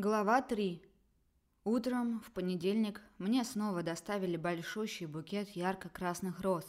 Глава 3. Утром в понедельник мне снова доставили большущий букет ярко-красных роз,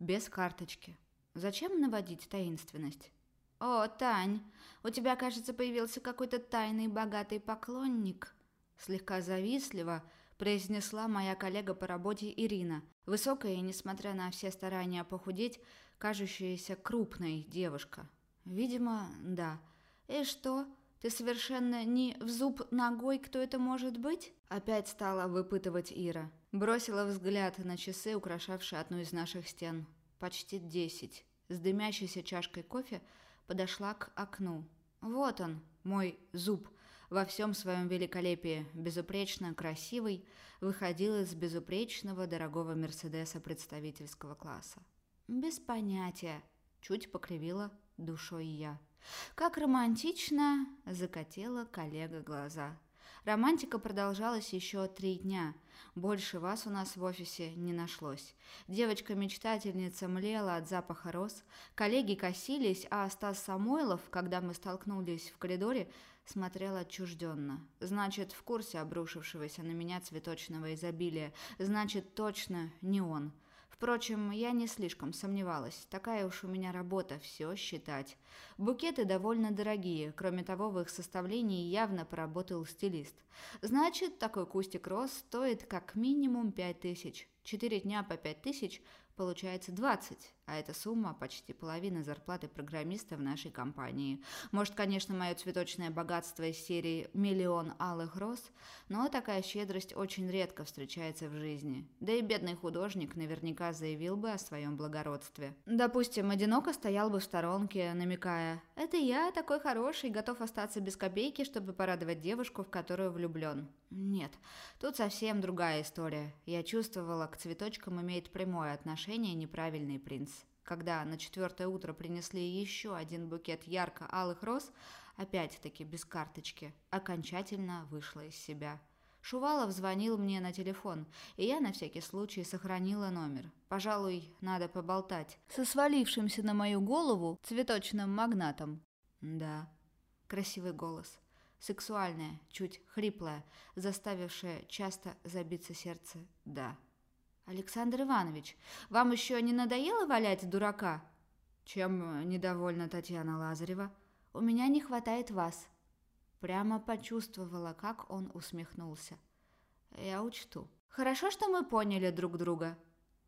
без карточки. Зачем наводить таинственность? «О, Тань, у тебя, кажется, появился какой-то тайный богатый поклонник», слегка завистливо произнесла моя коллега по работе Ирина, высокая и, несмотря на все старания похудеть, кажущаяся крупной девушка. Видимо, да. И что? Ты совершенно не в зуб ногой, кто это может быть? Опять стала выпытывать Ира. Бросила взгляд на часы, украшавшие одну из наших стен. Почти десять. С дымящейся чашкой кофе подошла к окну. Вот он, мой зуб, во всем своем великолепии, безупречно красивый, выходил из безупречного дорогого Мерседеса представительского класса. Без понятия, чуть покривила душой я. Как романтично закатила коллега глаза. Романтика продолжалась еще три дня. Больше вас у нас в офисе не нашлось. Девочка-мечтательница млела от запаха роз. Коллеги косились, а Стас Самойлов, когда мы столкнулись в коридоре, смотрел отчужденно. Значит, в курсе обрушившегося на меня цветочного изобилия. Значит, точно не он. Впрочем, я не слишком сомневалась. Такая уж у меня работа – все считать. Букеты довольно дорогие. Кроме того, в их составлении явно поработал стилист. Значит, такой кустик роз стоит как минимум пять тысяч. Четыре дня по пять тысяч получается 20, а эта сумма почти половина зарплаты программиста в нашей компании. Может, конечно, мое цветочное богатство из серии «Миллион алых роз», но такая щедрость очень редко встречается в жизни. Да и бедный художник наверняка заявил бы о своем благородстве. Допустим, одиноко стоял бы в сторонке, намекая «Это я такой хороший, готов остаться без копейки, чтобы порадовать девушку, в которую влюблен». Нет, тут совсем другая история. Я чувствовала, к цветочкам имеет прямое отношение неправильный принц. Когда на четвертое утро принесли еще один букет ярко-алых роз, опять-таки без карточки, окончательно вышла из себя. Шувалов звонил мне на телефон, и я на всякий случай сохранила номер. Пожалуй, надо поболтать. Со свалившимся на мою голову цветочным магнатом. Да, красивый голос сексуальная, чуть хриплая, заставившая часто забиться сердце «да». «Александр Иванович, вам еще не надоело валять дурака?» «Чем недовольна Татьяна Лазарева?» «У меня не хватает вас». Прямо почувствовала, как он усмехнулся. «Я учту». «Хорошо, что мы поняли друг друга».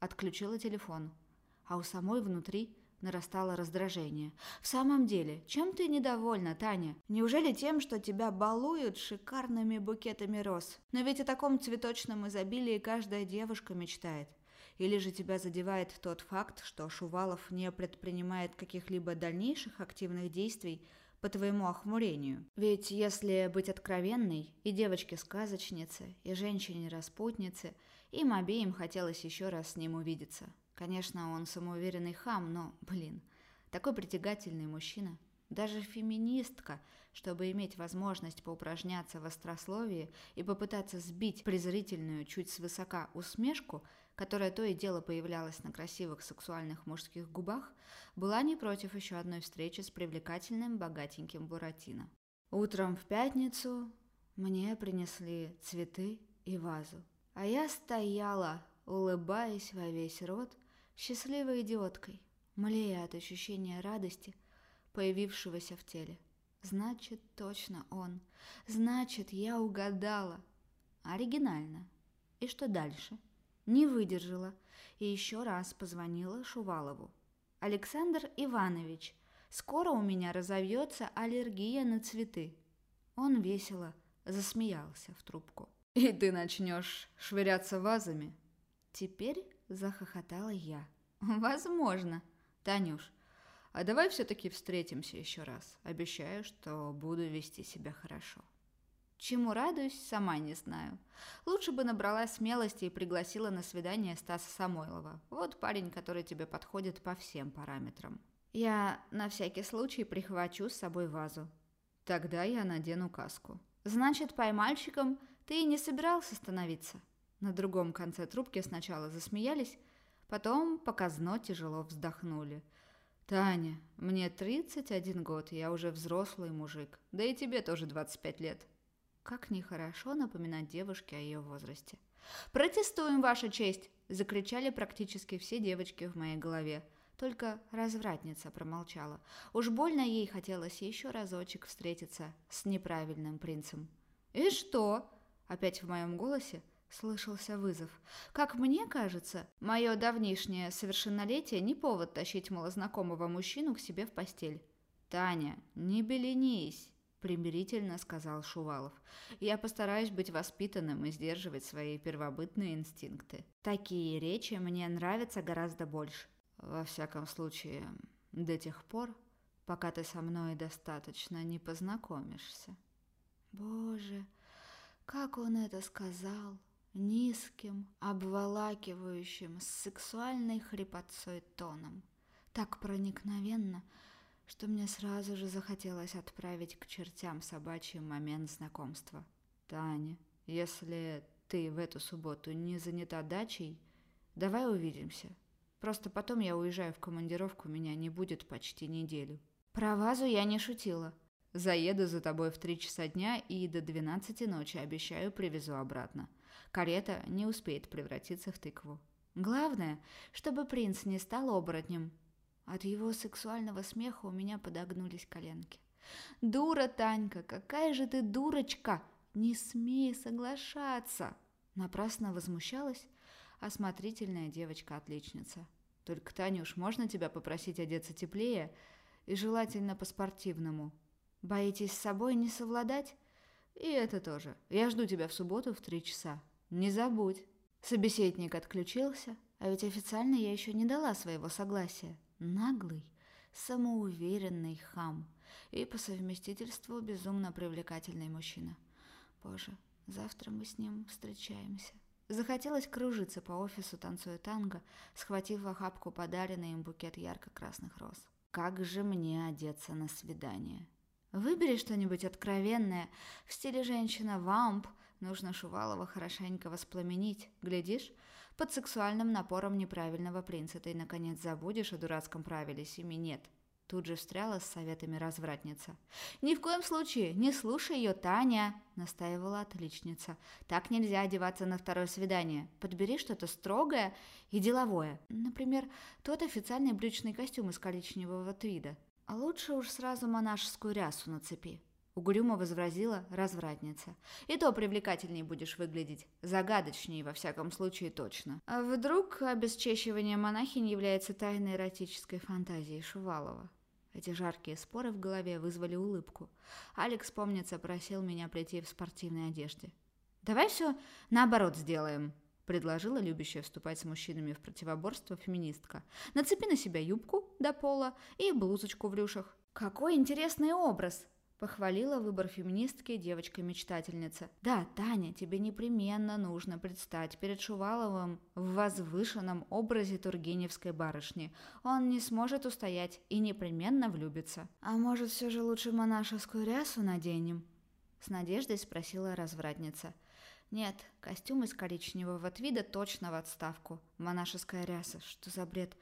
Отключила телефон. А у самой внутри нарастало раздражение. «В самом деле, чем ты недовольна, Таня? Неужели тем, что тебя балуют шикарными букетами роз? Но ведь о таком цветочном изобилии каждая девушка мечтает. Или же тебя задевает тот факт, что Шувалов не предпринимает каких-либо дальнейших активных действий по твоему охмурению? Ведь, если быть откровенной, и девочке-сказочнице, и женщине-распутнице, им обеим хотелось еще раз с ним увидеться». Конечно, он самоуверенный хам, но, блин, такой притягательный мужчина. Даже феминистка, чтобы иметь возможность поупражняться в острословии и попытаться сбить презрительную, чуть свысока усмешку, которая то и дело появлялась на красивых сексуальных мужских губах, была не против еще одной встречи с привлекательным богатеньким Буратино. Утром в пятницу мне принесли цветы и вазу. А я стояла, улыбаясь во весь рот, счастливой идиоткой, млея от ощущения радости, появившегося в теле. Значит, точно он. Значит, я угадала. Оригинально. И что дальше? Не выдержала и еще раз позвонила Шувалову. «Александр Иванович, скоро у меня разовьется аллергия на цветы». Он весело засмеялся в трубку. «И ты начнешь швыряться вазами?» Теперь захохотала я. Возможно. Танюш, а давай все-таки встретимся еще раз. Обещаю, что буду вести себя хорошо. Чему радуюсь, сама не знаю. Лучше бы набрала смелости и пригласила на свидание Стаса Самойлова. Вот парень, который тебе подходит по всем параметрам. Я на всякий случай прихвачу с собой вазу. Тогда я надену каску. Значит, поймальчиком ты и не собирался становиться? На другом конце трубки сначала засмеялись, потом показно тяжело вздохнули. «Таня, мне 31 год, я уже взрослый мужик, да и тебе тоже 25 лет. Как нехорошо напоминать девушке о ее возрасте. «Протестуем, Ваша честь!» – закричали практически все девочки в моей голове. Только развратница промолчала. Уж больно ей хотелось еще разочек встретиться с неправильным принцем. «И что?» – опять в моем голосе слышался вызов. «Как мне кажется, мое давнишнее совершеннолетие не повод тащить малознакомого мужчину к себе в постель». «Таня, не беленись!» примирительно сказал Шувалов. «Я постараюсь быть воспитанным и сдерживать свои первобытные инстинкты. Такие речи мне нравятся гораздо больше. Во всяком случае, до тех пор, пока ты со мной достаточно не познакомишься». Боже, как он это сказал! Низким, обволакивающим, с сексуальной хрипотцой тоном. Так проникновенно, что мне сразу же захотелось отправить к чертям собачий момент знакомства. «Таня, если ты в эту субботу не занята дачей, давай увидимся. Просто потом я уезжаю в командировку, меня не будет почти неделю». «Про вазу я не шутила». «Заеду за тобой в три часа дня и до двенадцати ночи, обещаю, привезу обратно. Карета не успеет превратиться в тыкву». «Главное, чтобы принц не стал оборотнем», от его сексуального смеха у меня подогнулись коленки. «Дура, Танька, какая же ты дурочка! Не смей соглашаться!» Напрасно возмущалась осмотрительная девочка-отличница. «Только, Танюш, можно тебя попросить одеться теплее и желательно по-спортивному? Боитесь с собой не совладать?» «И это тоже. Я жду тебя в субботу в три часа. Не забудь!» Собеседник отключился, а ведь официально я еще не дала своего согласия наглый, самоуверенный хам и по совместительству безумно привлекательный мужчина. Боже, завтра мы с ним встречаемся. Захотелось кружиться по офису, танцуя танго, схватив в охапку подаренный им букет ярко-красных роз. Как же мне одеться на свидание? Выбери что-нибудь откровенное, в стиле женщина-вамп, нужно Шувалова хорошенько воспламенить. Глядишь, под сексуальным напором неправильного принца ты, наконец, забудешь о дурацком правиле «семи нет». Тут же встряла с советами развратница. «Ни в коем случае не слушай ее, Таня!» – настаивала отличница. «Так нельзя одеваться на второе свидание. Подбери что-то строгое и деловое. Например, тот официальный брючный костюм из коричневого твида. А лучше уж сразу монашескую рясу нацепи». Угрюмо возразила развратница. «И то привлекательнее будешь выглядеть. Загадочнее, во всяком случае, точно». А вдруг обесчещивание монахинь является тайной эротической фантазией Шувалова? Эти жаркие споры в голове вызвали улыбку. Алекс, помнится, просил меня прийти в спортивной одежде. «Давай все наоборот сделаем», — предложила любящая вступать с мужчинами в противоборство феминистка. «Нацепи на себя юбку до пола и блузочку в рюшах». «Какой интересный образ!» Похвалила выбор феминистки девочка-мечтательница. «Да, Таня, тебе непременно нужно предстать перед Шуваловым в возвышенном образе Тургеневской барышни. Он не сможет устоять и непременно влюбится». «А может, все же лучше монашескую рясу наденем?» С надеждой спросила развратница. «Нет, костюм из коричневого твида точно в отставку. Монашеская ряса, что за бред?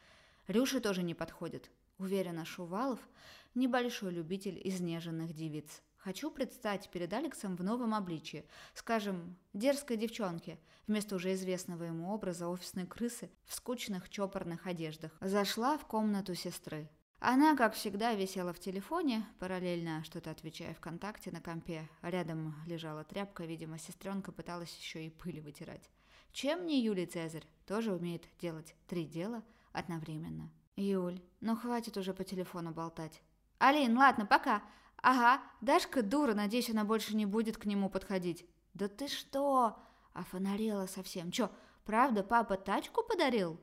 Рюши тоже не подходят. Уверена, Шувалов – небольшой любитель изнеженных девиц. Хочу предстать перед Алексом в новом обличье, скажем, дерзкой девчонке, вместо уже известного ему образа офисной крысы в скучных чопорных одеждах. Зашла в комнату сестры. Она, как всегда, висела в телефоне, параллельно что-то отвечая ВКонтакте на компе. Рядом лежала тряпка, видимо, сестренка пыталась еще и пыль вытирать. Чем не Юлий Цезарь? Тоже умеет делать три дела одновременно. «Юль, ну хватит уже по телефону болтать». «Алин, ладно, пока. Ага, Дашка дура, надеюсь, она больше не будет к нему подходить». «Да ты что?» Офонарела совсем. «Чё, правда, папа тачку подарил?»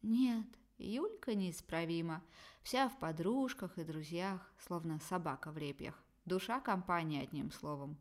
«Нет, Юлька неисправима. Вся в подружках и друзьях, словно собака в репьях. Душа компании, одним словом».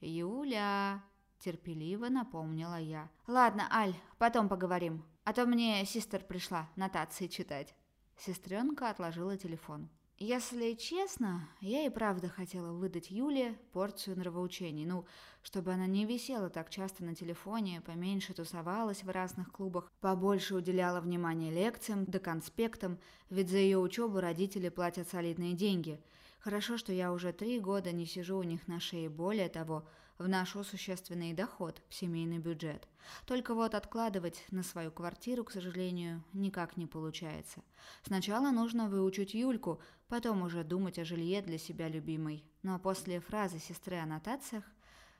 «Юля!» – терпеливо напомнила я. «Ладно, Аль, потом поговорим. А то мне сестер пришла нотации читать». Сестренка отложила телефон. Если честно, я и правда хотела выдать Юле порцию нравоучений, ну, чтобы она не висела так часто на телефоне, поменьше тусовалась в разных клубах, побольше уделяла внимания лекциям да конспектам, ведь за ее учебу родители платят солидные деньги. Хорошо, что я уже три года не сижу у них на шее, более того, в наш существенный доход в семейный бюджет. Только вот откладывать на свою квартиру, к сожалению, никак не получается. Сначала нужно выучить Юльку, потом уже думать о жилье для себя любимой. Но после фразы сестры о нотациях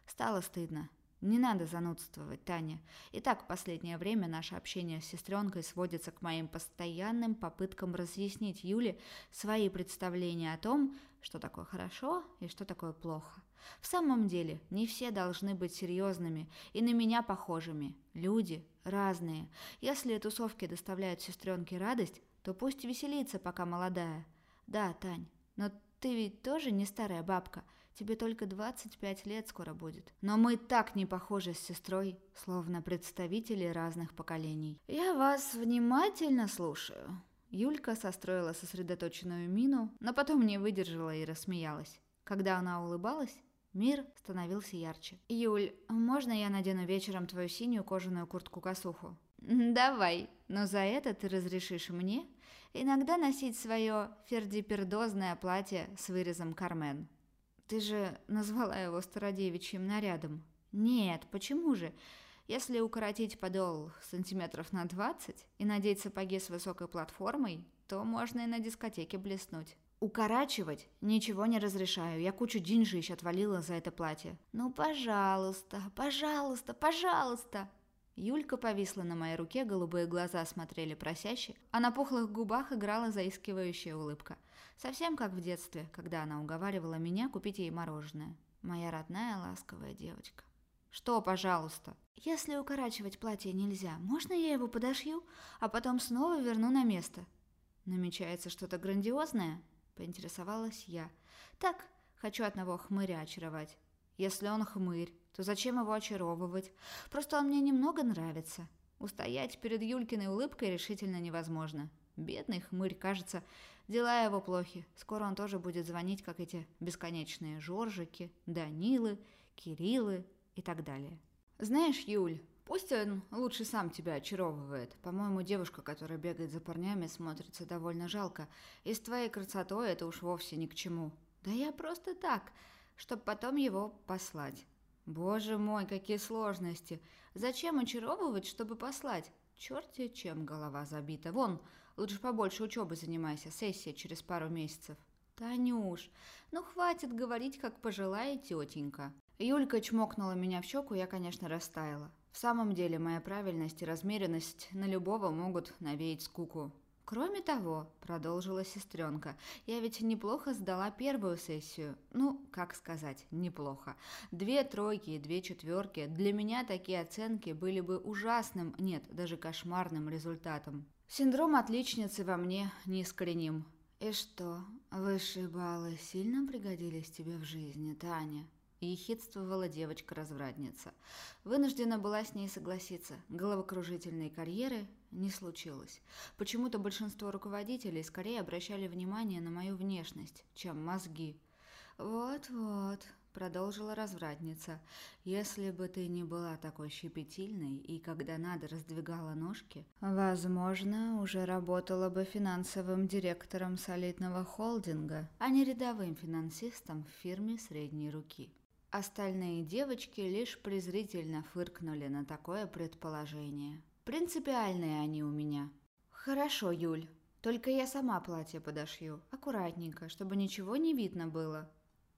стало стыдно. Не надо занудствовать, Таня. И так последнее время наше общение с сестренкой сводится к моим постоянным попыткам разъяснить Юле свои представления о том, что такое хорошо и что такое плохо. В самом деле, не все должны быть серьезными и на меня похожими. Люди разные. Если тусовки доставляют сестренке радость, то пусть веселится, пока молодая. Да, Тань, но ты ведь тоже не старая бабка – Тебе только 25 лет скоро будет. Но мы так не похожи с сестрой, словно представители разных поколений. Я вас внимательно слушаю. Юлька состроила сосредоточенную мину, но потом не выдержала и рассмеялась. Когда она улыбалась, мир становился ярче. «Юль, можно я надену вечером твою синюю кожаную куртку-косуху?» «Давай, но за это ты разрешишь мне иногда носить свое фердипердозное платье с вырезом Кармен». Ты же назвала его стародевичьим нарядом. Нет, почему же? Если укоротить подол сантиметров на двадцать и надеть сапоги с высокой платформой, то можно и на дискотеке блеснуть. Укорачивать ничего не разрешаю. Я кучу деньжищ отвалила за это платье. Ну, пожалуйста, пожалуйста, пожалуйста. Юлька повисла на моей руке, голубые глаза смотрели просяще, а на пухлых губах играла заискивающая улыбка. Совсем как в детстве, когда она уговаривала меня купить ей мороженое. Моя родная ласковая девочка. «Что, пожалуйста?» «Если укорачивать платье нельзя, можно я его подошью, а потом снова верну на место?» «Намечается что-то грандиозное?» – поинтересовалась я. «Так, хочу одного хмыря очаровать. Если он хмырь, то зачем его очаровывать? Просто он мне немного нравится. Устоять перед Юлькиной улыбкой решительно невозможно. Бедный хмырь, кажется, Дела его плохи. Скоро он тоже будет звонить, как эти бесконечные Жоржики, Данилы, Кириллы и так далее. Знаешь, Юль, пусть он лучше сам тебя очаровывает. По-моему, девушка, которая бегает за парнями, смотрится довольно жалко. И с твоей красотой это уж вовсе ни к чему. Да я просто так, чтобы потом его послать. Боже мой, какие сложности. Зачем очаровывать, чтобы послать? Черти чем голова забита. Вон, Лучше побольше учебы занимайся, сессия через пару месяцев. Танюш, ну хватит говорить, как пожилая тетенька. Юлька чмокнула меня в щеку, я, конечно, растаяла. В самом деле, моя правильность и размеренность на любого могут навеять скуку. Кроме того, продолжила сестренка, я ведь неплохо сдала первую сессию. Ну, как сказать, неплохо. Две тройки и две четверки. Для меня такие оценки были бы ужасным, нет, даже кошмарным результатом. Синдром отличницы во мне неискореним. И что, высшие баллы сильно пригодились тебе в жизни, Таня? Ехидствовала девочка-развратница. Вынуждена была с ней согласиться. Головокружительной карьеры не случилось. Почему-то большинство руководителей скорее обращали внимание на мою внешность, чем мозги. «Вот-вот», продолжила развратница. «Если бы ты не была такой щепетильной и когда надо раздвигала ножки, возможно, уже работала бы финансовым директором солидного холдинга, а не рядовым финансистом в фирме средней руки». Остальные девочки лишь презрительно фыркнули на такое предположение. «Принципиальные они у меня». «Хорошо, Юль, только я сама платье подошью, аккуратненько, чтобы ничего не видно было».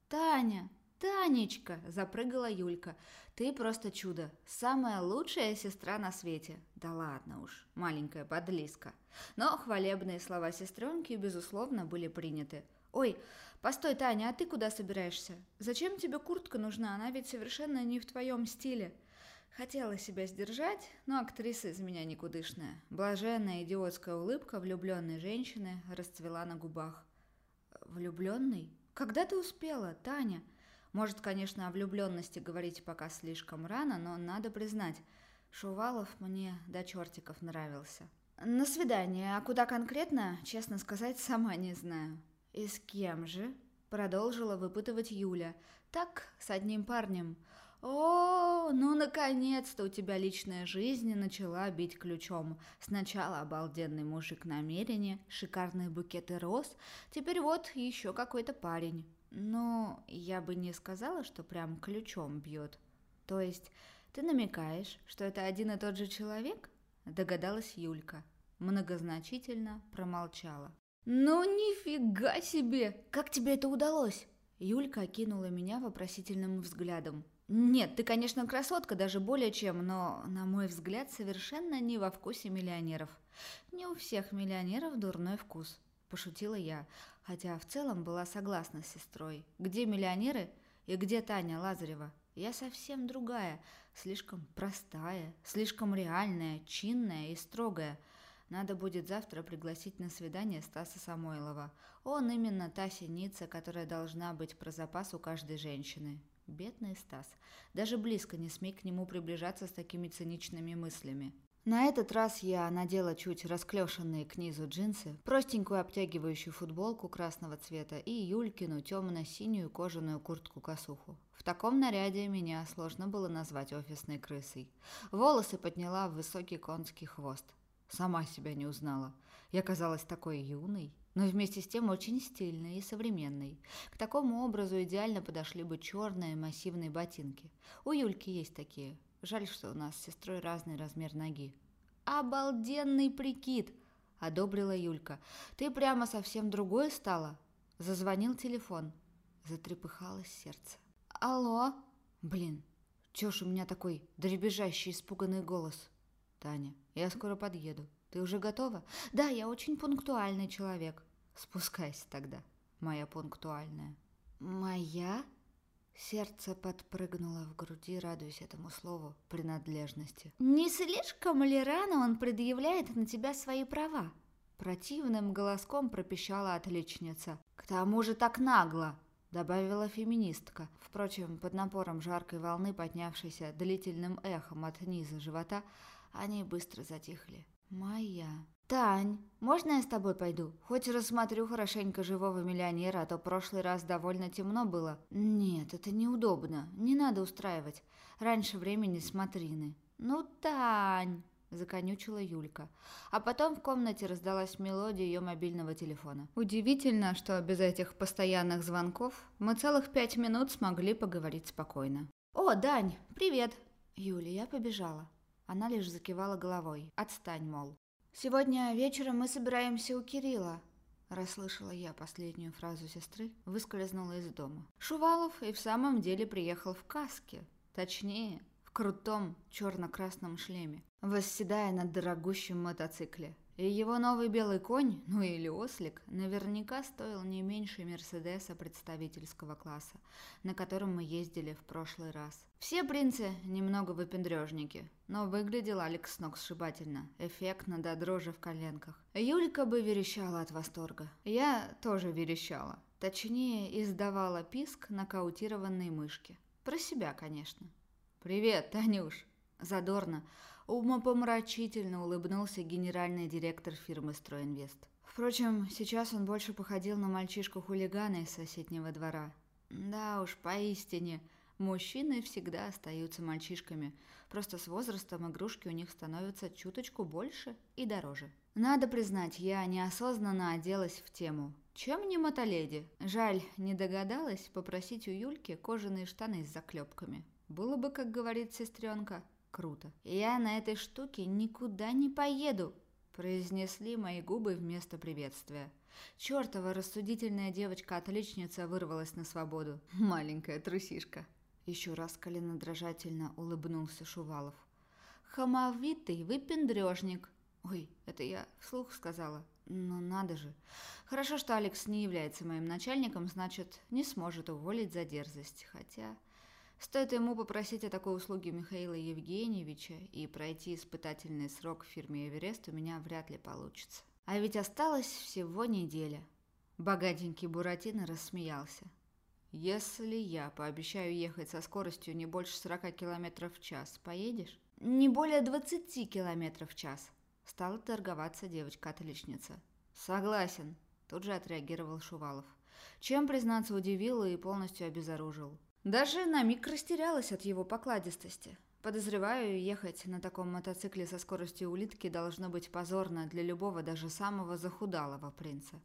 «Таня!» «Танечка!» – запрыгала Юлька. «Ты просто чудо! Самая лучшая сестра на свете!» «Да ладно уж, маленькая подлизка!» Но хвалебные слова сестренки, безусловно, были приняты. «Ой, постой, Таня, а ты куда собираешься? Зачем тебе куртка нужна? Она ведь совершенно не в твоем стиле!» Хотела себя сдержать, но актриса из меня никудышная. Блаженная идиотская улыбка влюбленной женщины расцвела на губах. «Влюбленный? Когда ты успела, Таня?» Может, конечно, о влюбленности говорить пока слишком рано, но надо признать, Шувалов мне до чертиков нравился. На свидание, а куда конкретно, честно сказать, сама не знаю. И с кем же? Продолжила выпытывать Юля. Так, с одним парнем. О, ну наконец-то у тебя личная жизнь начала бить ключом. Сначала обалденный мужик намерения, шикарные букеты роз, теперь вот еще какой-то парень. Ну, я бы не сказала, что прям ключом бьет. То есть ты намекаешь, что это один и тот же человек? Догадалась Юлька. Многозначительно промолчала. «Ну нифига себе! Как тебе это удалось?» Юлька окинула меня вопросительным взглядом. «Нет, ты, конечно, красотка, даже более чем, но, на мой взгляд, совершенно не во вкусе миллионеров. Не у всех миллионеров дурной вкус», – пошутила я, хотя в целом была согласна с сестрой. «Где миллионеры и где Таня Лазарева? Я совсем другая, слишком простая, слишком реальная, чинная и строгая». Надо будет завтра пригласить на свидание Стаса Самойлова. Он именно та синица, которая должна быть про запас у каждой женщины. Бедный Стас. Даже близко не смей к нему приближаться с такими циничными мыслями. На этот раз я надела чуть расклешенные к низу джинсы, простенькую обтягивающую футболку красного цвета и Юлькину темно-синюю кожаную куртку-косуху. В таком наряде меня сложно было назвать офисной крысой. Волосы подняла в высокий конский хвост. Сама себя не узнала. Я казалась такой юной, но вместе с тем очень стильной и современной. К такому образу идеально подошли бы черные массивные ботинки. У Юльки есть такие. Жаль, что у нас с сестрой разный размер ноги. «Обалденный прикид!» – одобрила Юлька. «Ты прямо совсем другой стала?» Зазвонил телефон. Затрепыхалось сердце. «Алло?» «Блин, чё ж у меня такой дребезжащий испуганный голос?» «Таня, я скоро подъеду. Ты уже готова?» «Да, я очень пунктуальный человек». «Спускайся тогда, моя пунктуальная». «Моя?» Сердце подпрыгнуло в груди, радуясь этому слову принадлежности. «Не слишком ли рано он предъявляет на тебя свои права?» Противным голоском пропищала отличница. «К тому же так нагло!» добавила феминистка. Впрочем, под напором жаркой волны, поднявшейся длительным эхом от низа живота, они быстро затихли. «Моя». «Тань, можно я с тобой пойду? Хоть рассмотрю хорошенько живого миллионера, а то прошлый раз довольно темно было». «Нет, это неудобно. Не надо устраивать. Раньше времени смотрины». «Ну, Тань!» – законючила Юлька. А потом в комнате раздалась мелодия ее мобильного телефона. Удивительно, что без этих постоянных звонков мы целых пять минут смогли поговорить спокойно. «О, Дань, привет!» Юля, я побежала. Она лишь закивала головой. «Отстань, мол». «Сегодня вечером мы собираемся у Кирилла», Расслышала я последнюю фразу сестры, выскользнула из дома. Шувалов и в самом деле приехал в каске. Точнее, в крутом черно-красном шлеме, восседая на дорогущем мотоцикле. И его новый белый конь, ну или ослик, наверняка стоил не меньше Мерседеса представительского класса, на котором мы ездили в прошлый раз. Все принцы немного выпендрежники, но выглядел Алекс ног сшибательно, эффектно до дрожи в коленках. Юлька бы верещала от восторга. Я тоже верещала. Точнее, издавала писк нокаутированной мышки. Про себя, конечно. «Привет, Танюш!» Задорно, Умопомрачительно улыбнулся генеральный директор фирмы «Стройинвест». Впрочем, сейчас он больше походил на мальчишку-хулигана из соседнего двора. Да уж, поистине, мужчины всегда остаются мальчишками, просто с возрастом игрушки у них становятся чуточку больше и дороже. Надо признать, я неосознанно оделась в тему. Чем не мотоледи? Жаль, не догадалась попросить у Юльки кожаные штаны с заклепками. Было бы, как говорит сестренка, круто. «Я на этой штуке никуда не поеду», – произнесли мои губы вместо приветствия. Чёртова рассудительная девочка-отличница вырвалась на свободу. Маленькая трусишка. Еще раз коленодрожательно улыбнулся Шувалов. «Хамовитый выпендрежник!» «Ой, это я вслух сказала. Ну надо же. Хорошо, что Алекс не является моим начальником, значит, не сможет уволить за дерзость. Хотя Стоит ему попросить о такой услуге Михаила Евгеньевича и пройти испытательный срок в фирме «Эверест» у меня вряд ли получится. А ведь осталось всего неделя. Богатенький Буратино рассмеялся. «Если я пообещаю ехать со скоростью не больше 40 км в час, поедешь?» «Не более 20 км в час», – стала торговаться девочка-отличница. «Согласен», – тут же отреагировал Шувалов. Чем, признаться, удивил и полностью обезоружил. Даже на миг растерялась от его покладистости. Подозреваю, ехать на таком мотоцикле со скоростью улитки должно быть позорно для любого, даже самого захудалого принца.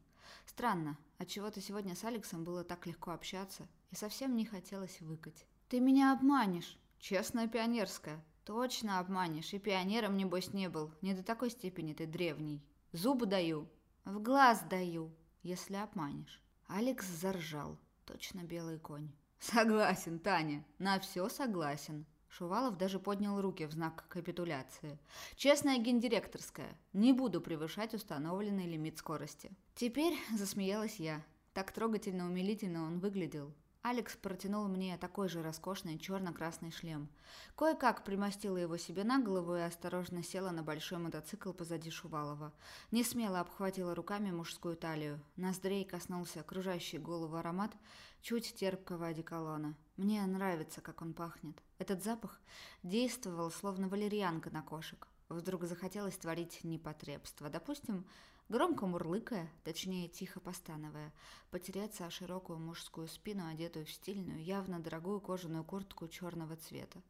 Странно, отчего-то сегодня с Алексом было так легко общаться, и совсем не хотелось выкать. «Ты меня обманешь!» «Честная пионерская!» «Точно обманешь, и пионером, небось, не был. Не до такой степени ты древний. Зубы даю!» «В глаз даю, если обманешь!» Алекс заржал. Точно белый конь. «Согласен, Таня, на все согласен!» Шувалов даже поднял руки в знак капитуляции. «Честная гендиректорская. Не буду превышать установленный лимит скорости». Теперь засмеялась я. Так трогательно умилительно он выглядел. Алекс протянул мне такой же роскошный черно-красный шлем. Кое-как примостила его себе на голову и осторожно села на большой мотоцикл позади Шувалова. Не смело обхватила руками мужскую талию. Ноздрей коснулся окружающий голову аромат чуть терпкого одеколона. Мне нравится, как он пахнет. Этот запах действовал, словно валерьянка на кошек. Вдруг захотелось творить непотребство. Допустим, громко мурлыкая, точнее тихо постановая, потеряться о широкую мужскую спину, одетую в стильную, явно дорогую кожаную куртку черного цвета.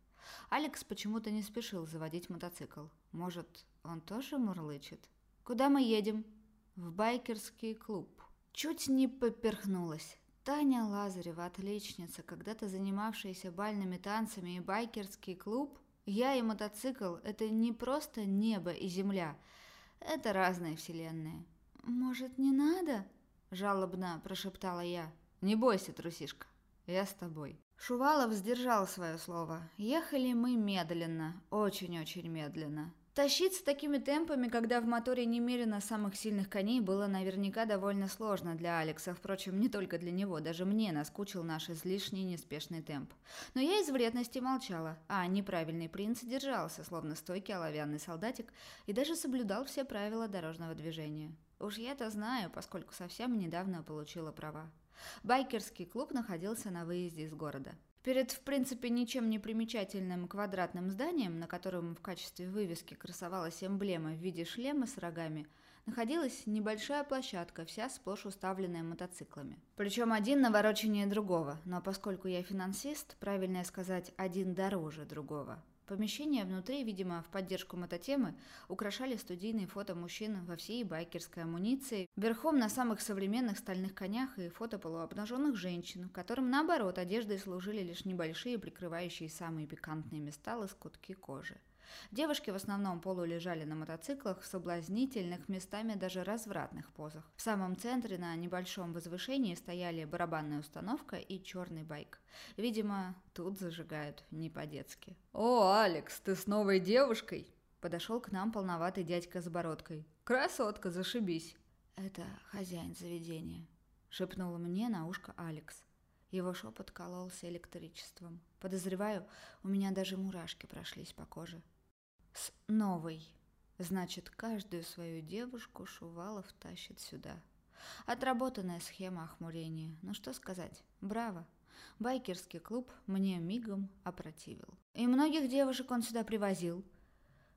Алекс почему-то не спешил заводить мотоцикл. Может, он тоже мурлычет? «Куда мы едем?» «В байкерский клуб». Чуть не поперхнулась. Таня Лазарева, отличница, когда-то занимавшаяся бальными танцами и байкерский клуб, я и мотоцикл – это не просто небо и земля, это разные вселенные. «Может, не надо?» – жалобно прошептала я. «Не бойся, трусишка, я с тобой». Шувалов сдержал свое слово. Ехали мы медленно, очень-очень медленно. Тащиться такими темпами, когда в моторе немерено самых сильных коней, было наверняка довольно сложно для Алекса. Впрочем, не только для него, даже мне наскучил наш излишний неспешный темп. Но я из вредности молчала, а неправильный принц держался, словно стойкий оловянный солдатик, и даже соблюдал все правила дорожного движения. Уж я-то знаю, поскольку совсем недавно получила права. Байкерский клуб находился на выезде из города. Перед, в принципе, ничем не примечательным квадратным зданием, на котором в качестве вывески красовалась эмблема в виде шлема с рогами, находилась небольшая площадка, вся сплошь уставленная мотоциклами. Причем один навороченнее другого, но поскольку я финансист, правильнее сказать, один дороже другого. Помещение внутри, видимо, в поддержку мототемы, украшали студийные фото мужчин во всей байкерской амуниции, верхом на самых современных стальных конях и фото полуобнаженных женщин, которым, наоборот, одеждой служили лишь небольшие, прикрывающие самые пикантные места лоскутки кожи. Девушки в основном полулежали на мотоциклах в соблазнительных, местами даже развратных позах. В самом центре на небольшом возвышении стояли барабанная установка и черный байк. Видимо, тут зажигают не по-детски. «О, Алекс, ты с новой девушкой?» Подошел к нам полноватый дядька с бородкой. «Красотка, зашибись!» «Это хозяин заведения», — шепнул мне на ушко Алекс. Его шепот кололся электричеством. Подозреваю, у меня даже мурашки прошлись по коже. С новой. Значит, каждую свою девушку Шувалов тащит сюда. Отработанная схема охмурения. Ну что сказать, браво. Байкерский клуб мне мигом опротивил. И многих девушек он сюда привозил.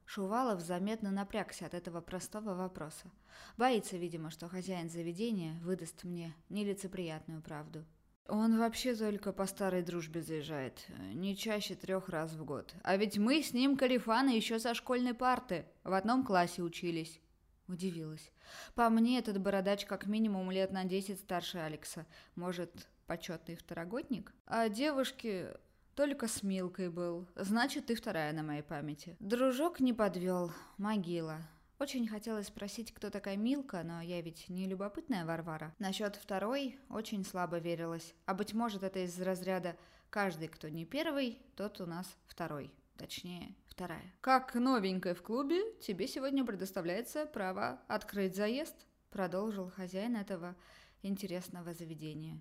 Шувалов заметно напрягся от этого простого вопроса. Боится, видимо, что хозяин заведения выдаст мне нелицеприятную правду. Он вообще только по старой дружбе заезжает, не чаще трех раз в год. А ведь мы с ним калифаны еще со школьной парты, в одном классе учились. Удивилась. По мне, этот бородач как минимум лет на десять старше Алекса. Может, почетный второгодник? А девушки только с Милкой был. Значит, ты вторая на моей памяти. Дружок не подвел. Могила. Очень хотелось спросить, кто такая Милка, но я ведь не любопытная Варвара. Насчет второй очень слабо верилась. А быть может, это из разряда «каждый, кто не первый, тот у нас второй». Точнее, вторая. Как новенькая в клубе, тебе сегодня предоставляется право открыть заезд, продолжил хозяин этого интересного заведения.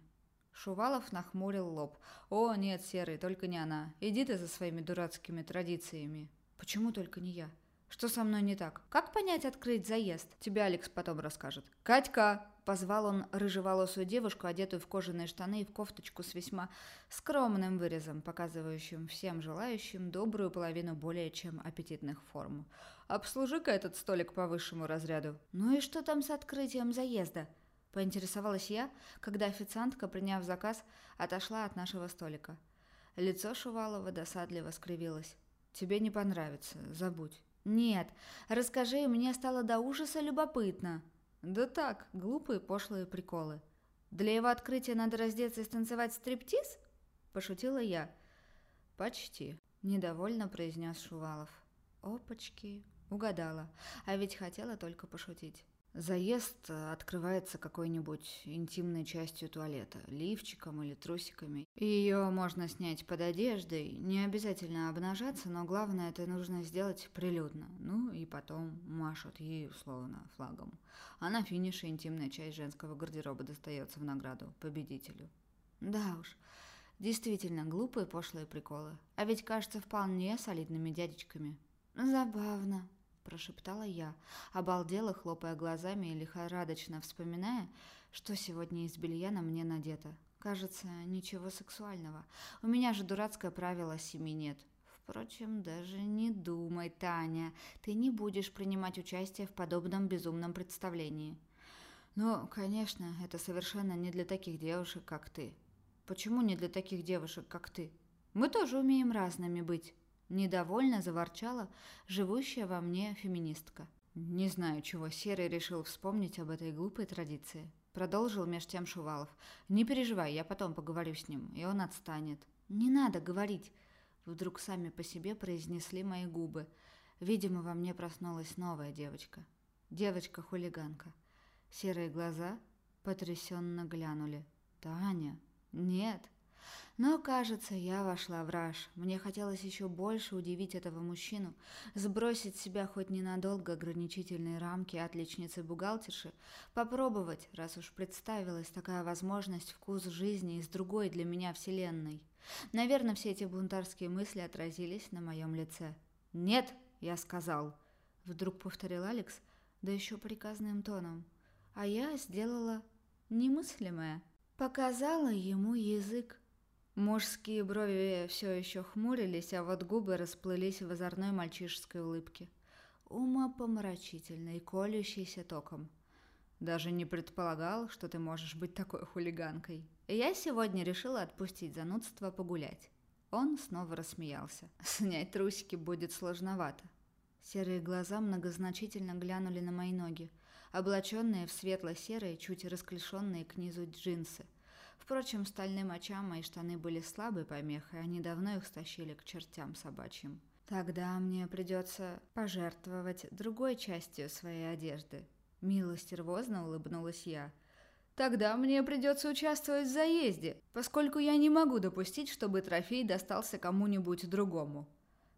Шувалов нахмурил лоб. «О, нет, Серый, только не она. Иди ты за своими дурацкими традициями». «Почему только не я?» Что со мной не так? Как понять открыть заезд? Тебе Алекс потом расскажет. Катька! Позвал он рыжеволосую девушку, одетую в кожаные штаны и в кофточку с весьма скромным вырезом, показывающим всем желающим добрую половину более чем аппетитных форм. «Обслужи-ка этот столик по высшему разряду». «Ну и что там с открытием заезда?» Поинтересовалась я, когда официантка, приняв заказ, отошла от нашего столика. Лицо Шувалова досадливо скривилось. «Тебе не понравится, забудь». «Нет, расскажи, мне стало до ужаса любопытно». Да так, глупые пошлые приколы. Для его открытия надо раздеться и станцевать стриптиз? Пошутила я. Почти. Недовольно произнес Шувалов. Опачки. Угадала. А ведь хотела только пошутить. Заезд э, открывается какой-нибудь интимной частью туалета, лифчиком или трусиками. Ее можно снять под одеждой, не обязательно обнажаться, но главное это нужно сделать прилюдно. Ну и потом машут ей условно флагом. А на финише интимная часть женского гардероба достается в награду победителю. Да уж, действительно глупые пошлые приколы. А ведь кажется вполне солидными дядечками. Забавно, прошептала я, обалдела, хлопая глазами и лихорадочно вспоминая, что сегодня из белья на мне надето. Кажется, ничего сексуального. У меня же дурацкое правило семи нет. Впрочем, даже не думай, Таня, ты не будешь принимать участие в подобном безумном представлении. Ну, конечно, это совершенно не для таких девушек, как ты. Почему не для таких девушек, как ты? Мы тоже умеем разными быть. Недовольно заворчала живущая во мне феминистка. Не знаю, чего Серый решил вспомнить об этой глупой традиции. Продолжил меж тем Шувалов. «Не переживай, я потом поговорю с ним, и он отстанет». «Не надо говорить!» Вдруг сами по себе произнесли мои губы. Видимо, во мне проснулась новая девочка. Девочка-хулиганка. Серые глаза потрясенно глянули. «Таня? Нет!» Но, кажется, я вошла в раж. Мне хотелось еще больше удивить этого мужчину, сбросить с себя хоть ненадолго ограничительные рамки отличницы-бухгалтерши, попробовать, раз уж представилась такая возможность, вкус жизни из другой для меня вселенной. Наверное, все эти бунтарские мысли отразились на моем лице. «Нет!» — я сказал. Вдруг повторил Алекс, да еще приказным тоном. А я сделала немыслимое. Показала ему язык. Мужские брови все еще хмурились, а вот губы расплылись в озорной мальчишеской улыбке. Умопомрачительный, колющийся током. Даже не предполагал, что ты можешь быть такой хулиганкой. Я сегодня решила отпустить занудство погулять. Он снова рассмеялся. Снять трусики будет сложновато. Серые глаза многозначительно глянули на мои ноги, облаченные в светло-серые, чуть расклешенные к низу джинсы. Впрочем, стальным очам мои штаны были слабой помехой, они давно их стащили к чертям собачьим. Тогда мне придется пожертвовать другой частью своей одежды. Мило стервозно улыбнулась я. Тогда мне придется участвовать в заезде, поскольку я не могу допустить, чтобы трофей достался кому-нибудь другому.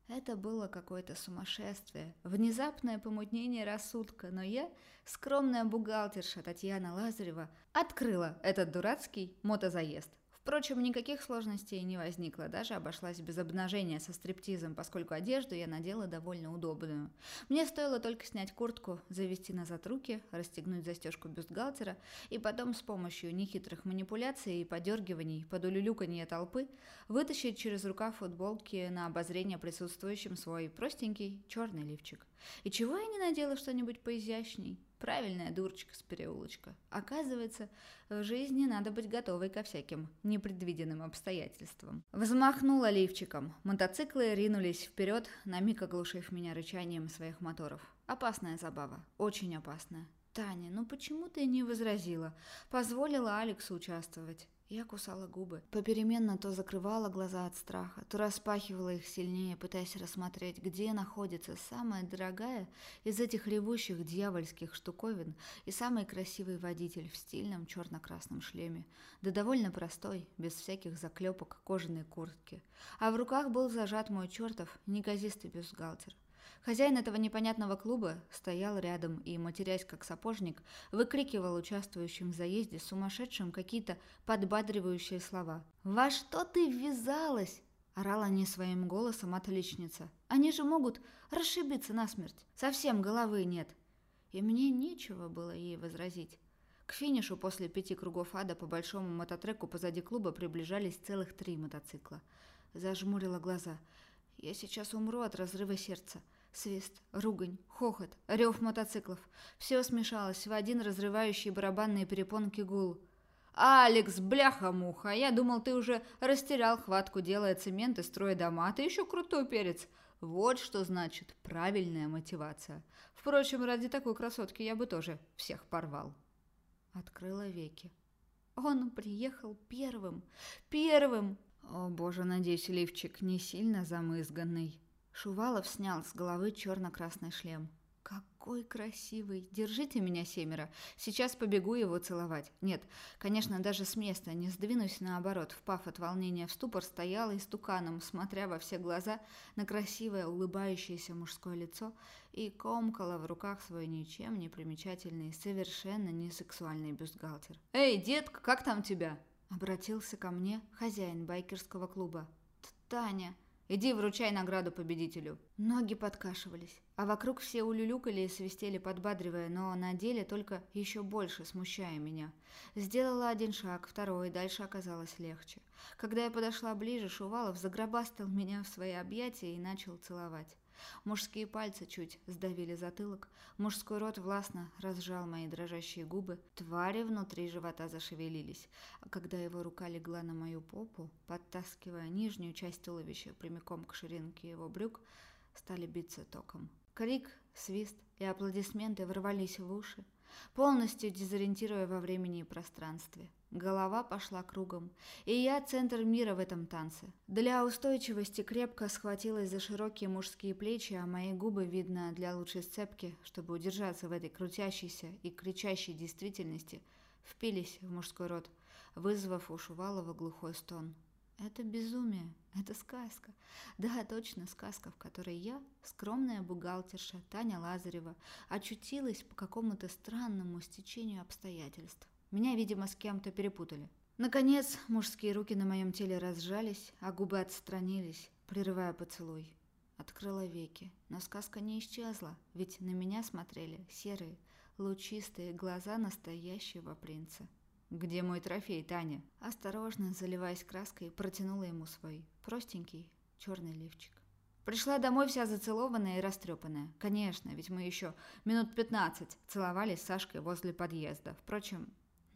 Это было какое-то сумасшествие, внезапное помутнение рассудка, но я, скромная бухгалтерша Татьяна Лазарева, открыла этот дурацкий мотозаезд. Впрочем, никаких сложностей не возникло, даже обошлась без обнажения со стриптизом, поскольку одежду я надела довольно удобную. Мне стоило только снять куртку, завести назад руки, расстегнуть застежку бюстгальтера и потом с помощью нехитрых манипуляций и подергиваний под улюлюканье толпы вытащить через рукав футболки на обозрение присутствующим свой простенький черный лифчик. И чего я не надела что-нибудь поизящней? Правильная дурочка с переулочка. Оказывается, в жизни надо быть готовой ко всяким непредвиденным обстоятельствам. Взмахнула лифчиком. Мотоциклы ринулись вперед, на миг оглушив меня рычанием своих моторов. Опасная забава. Очень опасная. Таня, ну почему ты не возразила? Позволила Алексу участвовать. Я кусала губы. Попеременно то закрывала глаза от страха, то распахивала их сильнее, пытаясь рассмотреть, где находится самая дорогая из этих ревущих дьявольских штуковин и самый красивый водитель в стильном черно-красном шлеме, да довольно простой, без всяких заклепок кожаной куртки. А в руках был зажат мой чертов неказистый бюстгальтер. Хозяин этого непонятного клуба стоял рядом и, матерясь как сапожник, выкрикивал участвующим в заезде сумасшедшим какие-то подбадривающие слова. «Во что ты ввязалась?» – орала не своим голосом отличница. «Они же могут расшибиться насмерть. Совсем головы нет». И мне нечего было ей возразить. К финишу после пяти кругов ада по большому мототреку позади клуба приближались целых три мотоцикла. Зажмурила глаза. «Я сейчас умру от разрыва сердца». Свист, ругань, хохот, рев мотоциклов. Все смешалось в один разрывающий барабанные перепонки гул. «Алекс, бляха-муха, я думал, ты уже растерял хватку, делая цемент и строя дома, а ты еще крутой перец. Вот что значит правильная мотивация. Впрочем, ради такой красотки я бы тоже всех порвал». Открыла веки. Он приехал первым. Первым! О, боже, надеюсь, лифчик не сильно замызганный. Шувалов снял с головы черно-красный шлем. Какой красивый! Держите меня, семеро. Сейчас побегу его целовать. Нет, конечно, даже с места не сдвинусь наоборот. Впав от волнения в ступор, стояла истуканом, смотря во все глаза на красивое, улыбающееся мужское лицо и комкала в руках свой ничем не примечательный, совершенно не сексуальный бюстгальтер. «Эй, детка, как там тебя?» Обратился ко мне хозяин байкерского клуба. «Таня!» Иди вручай награду победителю». Ноги подкашивались, а вокруг все улюлюкали и свистели, подбадривая, но на деле только еще больше смущая меня. Сделала один шаг, второй, дальше оказалось легче. Когда я подошла ближе, Шувалов загробастал меня в свои объятия и начал целовать. Мужские пальцы чуть сдавили затылок, мужской рот властно разжал мои дрожащие губы, твари внутри живота зашевелились, а когда его рука легла на мою попу, подтаскивая нижнюю часть туловища прямиком к ширинке его брюк, стали биться током. Крик, свист и аплодисменты ворвались в уши, полностью дезориентируя во времени и пространстве. Голова пошла кругом, и я центр мира в этом танце. Для устойчивости крепко схватилась за широкие мужские плечи, а мои губы, видно, для лучшей сцепки, чтобы удержаться в этой крутящейся и кричащей действительности, впились в мужской рот, вызвав у Шувалова глухой стон. Это безумие, это сказка. Да, точно, сказка, в которой я, скромная бухгалтерша Таня Лазарева, очутилась по какому-то странному стечению обстоятельств. Меня, видимо, с кем-то перепутали. Наконец, мужские руки на моем теле разжались, а губы отстранились, прерывая поцелуй. Открыла веки, но сказка не исчезла, ведь на меня смотрели серые, лучистые глаза настоящего принца. «Где мой трофей, Таня?» Осторожно, заливаясь краской, протянула ему свой простенький черный лифчик. Пришла домой вся зацелованная и растрепанная. Конечно, ведь мы еще минут пятнадцать целовались с Сашкой возле подъезда. Впрочем,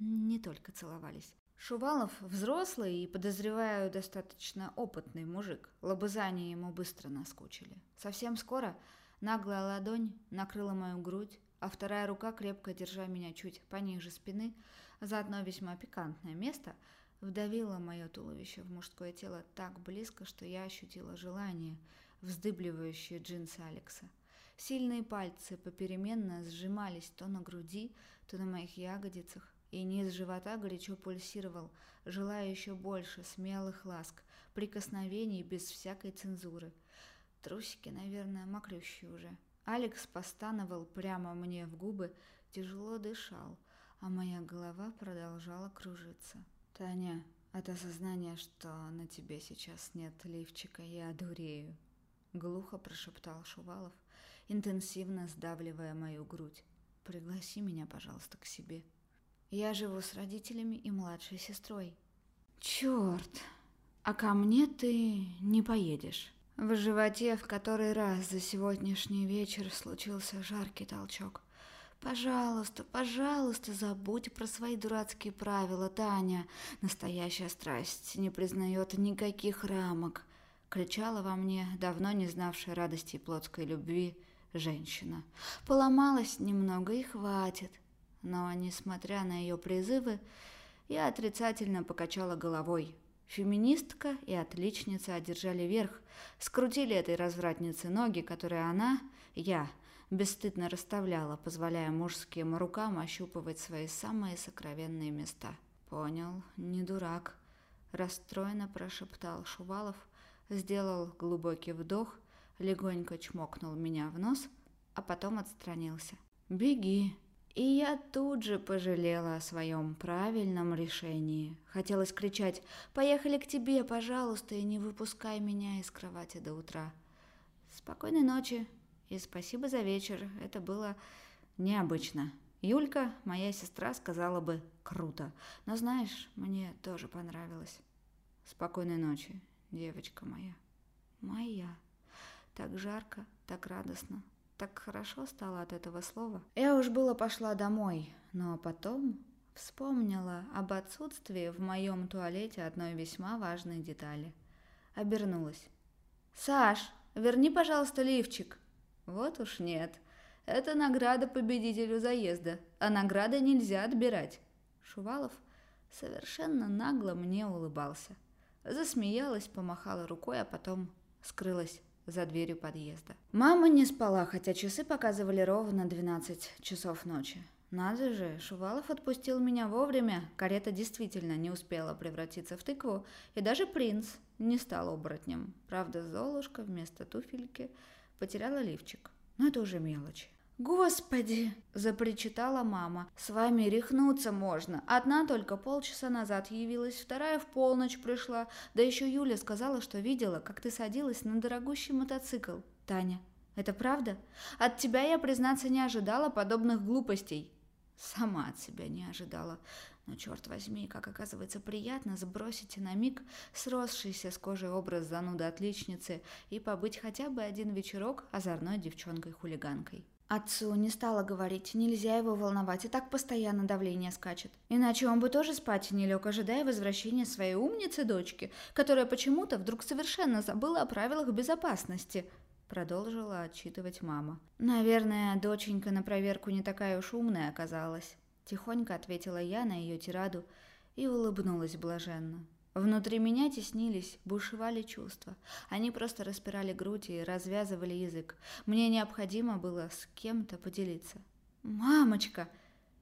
не только целовались. Шувалов взрослый и, подозреваю, достаточно опытный мужик. Лобызания ему быстро наскучили. Совсем скоро наглая ладонь накрыла мою грудь, а вторая рука, крепко держа меня чуть пониже спины, заодно весьма пикантное место, вдавила мое туловище в мужское тело так близко, что я ощутила желание, вздыбливающее джинсы Алекса. Сильные пальцы попеременно сжимались то на груди, то на моих ягодицах, и низ живота горячо пульсировал, желая еще больше смелых ласк, прикосновений без всякой цензуры. Трусики, наверное, мокрющие уже. Алекс постановал прямо мне в губы, тяжело дышал, а моя голова продолжала кружиться. «Таня, от осознания, что на тебе сейчас нет лифчика, я дурею», — глухо прошептал Шувалов, интенсивно сдавливая мою грудь. «Пригласи меня, пожалуйста, к себе». Я живу с родителями и младшей сестрой. Черт, а ко мне ты не поедешь. В животе в который раз за сегодняшний вечер случился жаркий толчок. «Пожалуйста, пожалуйста, забудь про свои дурацкие правила, Таня. Настоящая страсть не признает никаких рамок», — кричала во мне, давно не знавшая радости и плотской любви, женщина. «Поломалась немного и хватит но, несмотря на ее призывы, я отрицательно покачала головой. Феминистка и отличница одержали верх, скрутили этой развратнице ноги, которые она, я, бесстыдно расставляла, позволяя мужским рукам ощупывать свои самые сокровенные места. «Понял, не дурак», – расстроенно прошептал Шувалов, сделал глубокий вдох, легонько чмокнул меня в нос, а потом отстранился. «Беги», и я тут же пожалела о своем правильном решении. Хотелось кричать «Поехали к тебе, пожалуйста, и не выпускай меня из кровати до утра». Спокойной ночи и спасибо за вечер. Это было необычно. Юлька, моя сестра, сказала бы «круто». Но знаешь, мне тоже понравилось. Спокойной ночи, девочка моя. Моя. Так жарко, так радостно. Так хорошо стало от этого слова. Я уж было пошла домой, но потом Вспомнила об отсутствии в моем туалете одной весьма важной детали. Обернулась. «Саш, верни, пожалуйста, лифчик». «Вот уж нет. Это награда победителю заезда, а награды нельзя отбирать». Шувалов совершенно нагло мне улыбался. Засмеялась, помахала рукой, а потом скрылась за дверью подъезда. Мама не спала, хотя часы показывали ровно 12 часов ночи. Надо же, Шувалов отпустил меня вовремя, карета действительно не успела превратиться в тыкву, и даже принц не стал оборотнем. Правда, Золушка вместо туфельки потеряла лифчик. Но это уже мелочи. «Господи!» – запричитала мама. «С вами рехнуться можно. Одна только полчаса назад явилась, вторая в полночь пришла. Да еще Юля сказала, что видела, как ты садилась на дорогущий мотоцикл. Таня, это правда? От тебя я, признаться, не ожидала подобных глупостей». Сама от себя не ожидала. Но, черт возьми, как оказывается приятно сбросить на миг сросшийся с кожей образ зануды отличницы и побыть хотя бы один вечерок озорной девчонкой-хулиганкой. Отцу не стала говорить, нельзя его волновать, и так постоянно давление скачет. Иначе он бы тоже спать не лег, ожидая возвращения своей умницы-дочки, которая почему-то вдруг совершенно забыла о правилах безопасности. Продолжила отчитывать мама. «Наверное, доченька на проверку не такая уж умная оказалась», – тихонько ответила я на ее тираду и улыбнулась блаженно. Внутри меня теснились, бушевали чувства. Они просто распирали грудь и развязывали язык. Мне необходимо было с кем-то поделиться. «Мамочка!»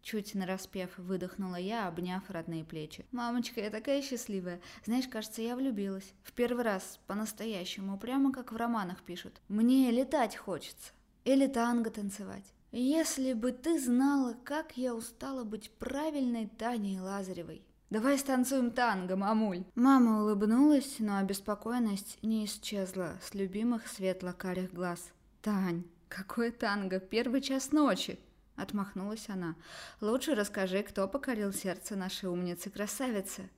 Чуть нараспев выдохнула я, обняв родные плечи. «Мамочка, я такая счастливая. Знаешь, кажется, я влюбилась. В первый раз, по-настоящему, прямо как в романах пишут. Мне летать хочется. Или танго танцевать. Если бы ты знала, как я устала быть правильной Таней Лазаревой. «Давай станцуем танго, мамуль!» Мама улыбнулась, но обеспокоенность не исчезла с любимых светло-карих глаз. «Тань, какое танго? Первый час ночи!» Отмахнулась она. «Лучше расскажи, кто покорил сердце нашей умницы-красавицы».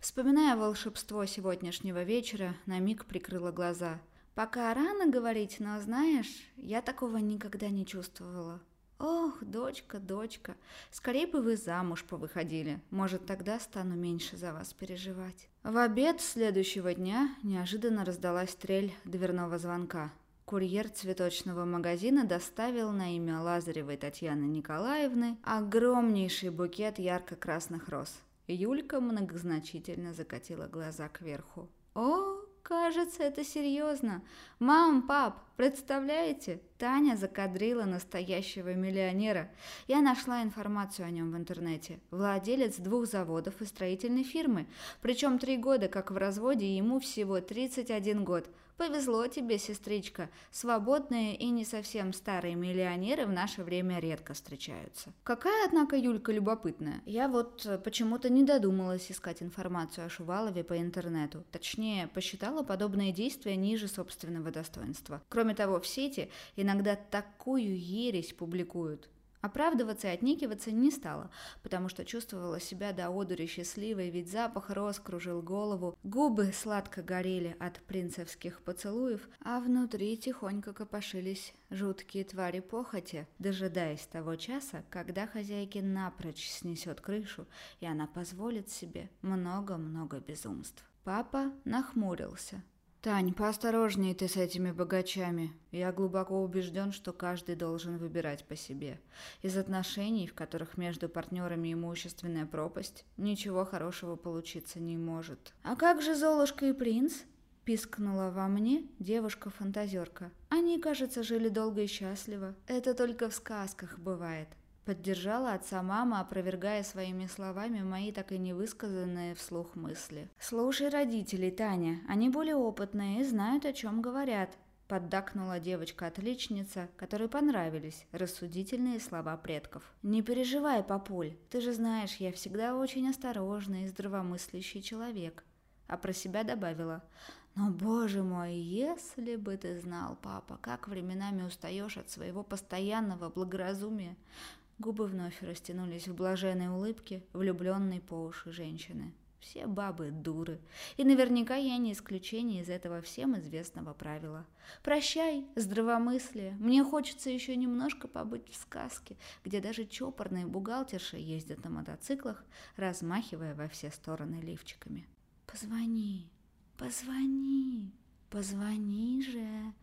Вспоминая волшебство сегодняшнего вечера, на миг прикрыла глаза. «Пока рано говорить, но знаешь, я такого никогда не чувствовала. «Ох, дочка, дочка, скорее бы вы замуж повыходили. Может, тогда стану меньше за вас переживать». В обед следующего дня неожиданно раздалась трель дверного звонка. Курьер цветочного магазина доставил на имя Лазаревой Татьяны Николаевны огромнейший букет ярко-красных роз. Юлька многозначительно закатила глаза кверху. «О, кажется, это серьезно. Мам, пап, представляете? Таня закадрила настоящего миллионера. Я нашла информацию о нем в интернете. Владелец двух заводов и строительной фирмы. Причем три года как в разводе, ему всего 31 год – Повезло тебе, сестричка. Свободные и не совсем старые миллионеры в наше время редко встречаются. Какая, однако, Юлька любопытная. Я вот э, почему-то не додумалась искать информацию о Шувалове по интернету. Точнее, посчитала подобные действия ниже собственного достоинства. Кроме того, в сети иногда такую ересь публикуют, Оправдываться и отникиваться не стала, потому что чувствовала себя до одури счастливой, ведь запах роз кружил голову, губы сладко горели от принцевских поцелуев, а внутри тихонько копошились жуткие твари похоти, дожидаясь того часа, когда хозяйки напрочь снесет крышу, и она позволит себе много-много безумств. Папа нахмурился, «Тань, поосторожнее ты с этими богачами. Я глубоко убежден, что каждый должен выбирать по себе. Из отношений, в которых между партнерами имущественная пропасть, ничего хорошего получиться не может». «А как же Золушка и принц?» – пискнула во мне девушка-фантазерка. «Они, кажется, жили долго и счастливо. Это только в сказках бывает». Поддержала отца мама, опровергая своими словами мои так и не высказанные вслух мысли. «Слушай родителей, Таня, они более опытные и знают, о чем говорят», поддакнула девочка-отличница, которой понравились рассудительные слова предков. «Не переживай, папуль, ты же знаешь, я всегда очень осторожный и здравомыслящий человек». А про себя добавила. «Но, боже мой, если бы ты знал, папа, как временами устаешь от своего постоянного благоразумия. Губы вновь растянулись в блаженной улыбке влюбленной по уши женщины. Все бабы дуры. И наверняка я не исключение из этого всем известного правила. Прощай, здравомыслие. Мне хочется еще немножко побыть в сказке, где даже чопорные бухгалтерши ездят на мотоциклах, размахивая во все стороны лифчиками. Позвони, позвони, позвони же,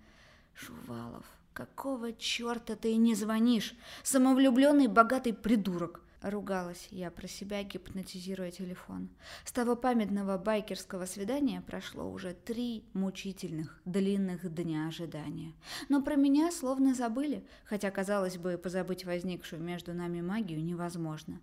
Шувалов. Какого черта ты не звонишь? Самовлюбленный богатый придурок. Ругалась я про себя, гипнотизируя телефон. С того памятного байкерского свидания прошло уже три мучительных, длинных дня ожидания. Но про меня словно забыли, хотя, казалось бы, позабыть возникшую между нами магию невозможно.